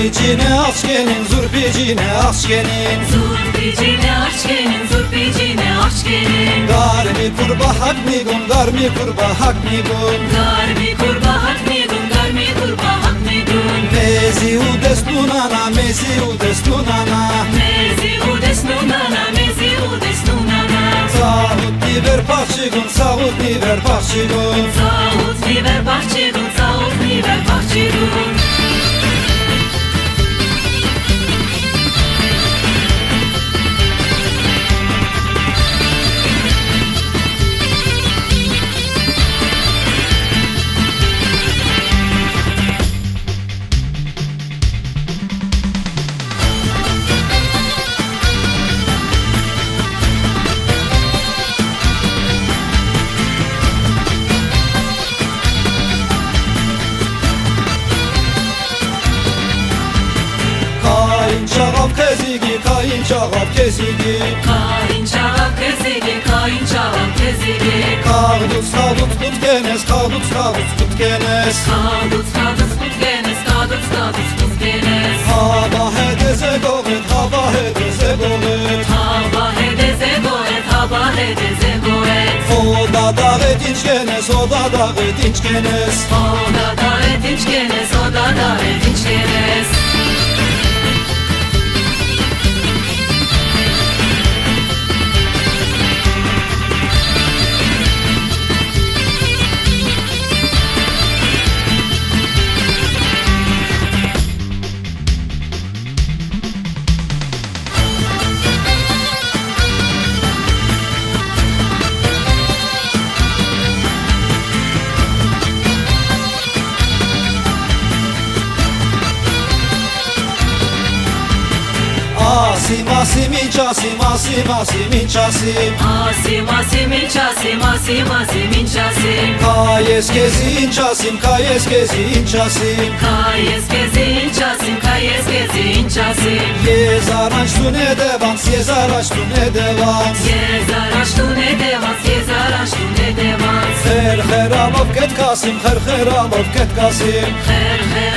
Zurpicine aşkenin, zurpicine aşkenin Zurpicine aşkenin, zurpicine aşkenin Garmi kurba hak mi gun, garmi kurba hak mi gun? Garmi kurba hak mi gun, garmi kurba hak mi gun? Mezi u destunana, mezi u destunana Mezi u desnunana, mezi u desnunana Sağut niver parçigun, sağut niver parçigun Sağut kezigi, kayın çağap kezigi Kayın çağap kezigi, kayın çağap kezigi Kağdut, kağdut tut genes, kağdut, kağdut tut genes. Kadut, kadut tut genes, kadut, kadut tut genes. Hava hedeze govet, hava hedeze govet Hava hedeze goet, hava hedeze goet O da davet inç genes, o da davet inç genes ասիմ, ասիմ, ինչ ասիմ, ասիմ, ասիմ, ինչ ասիմ Ասիմ, ասիմ, ինչ ասիմ, ասիմ, ասիմ, ինչ ասիմ Կա ես քեզի ինչ ասիմ, կա ես քեզի ինչ ասիմ Կա ես քեզի ինչ ասիմ, կա ես քեզի ինչ ասիմ Ես առաջ տուն է դեվանց, ես առաջ տուն է դեվանց Ես առաջ տուն է դեվանց, ես առաջ տուն է դեվանց Խեր խերամով կետ կասիմ, խեր խերամով կետ կասիմ Խեր խեր